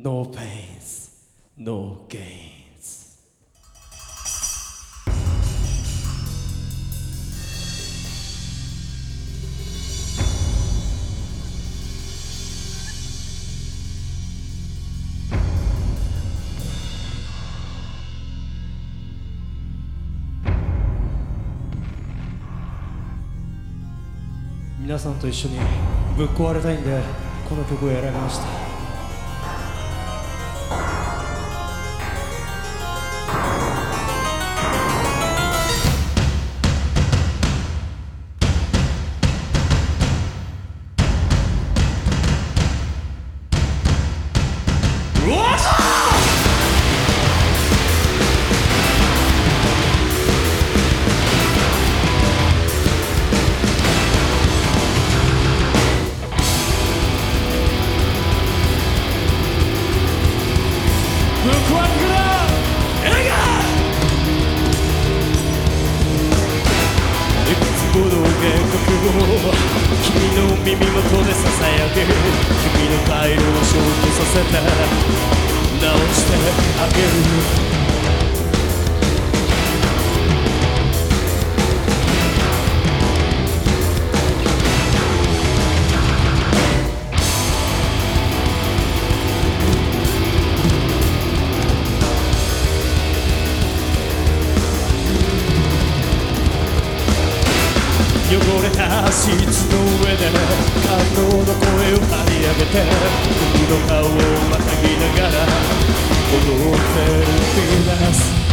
No pains, no gains. 皆さんと一緒にぶっ壊れたいんでこの曲を選びましたぶっ壊れてくれ映画いくつもの原告を君の耳元でささやく。君の回路を消去させて。直してあげる。汚れたシーツの上で感動の声を張り上げて僕の顔をまたぎながら踊ってるピーナス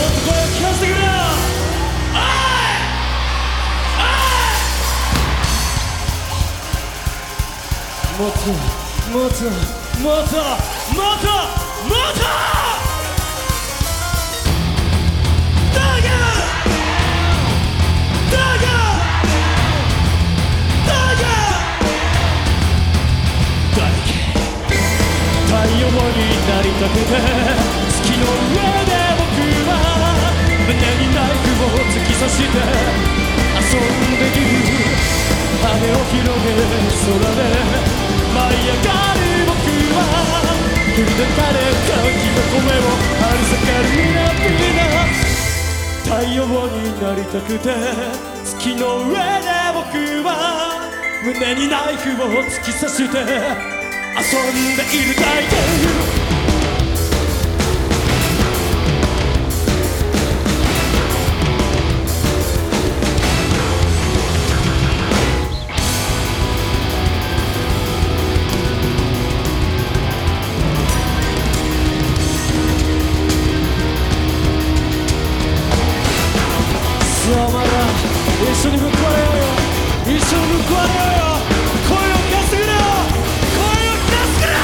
声を聞かせてくれよ。おい。おいもっともっともっともっともっとだがだがだがだけ太陽になりたくて月の上でを突き刺して遊んでいる羽を広げ空で舞い上がる僕は振り抜かれ歓喜の声を張り裂かる胸びな太陽になりたくて月の上で僕は胸にナイフを突き刺して遊んでいるだけ一緒にぶっれよ。うよ。一緒にぶっれよ。うよ。声を聞かせてくれよ。声を聞かせてくれ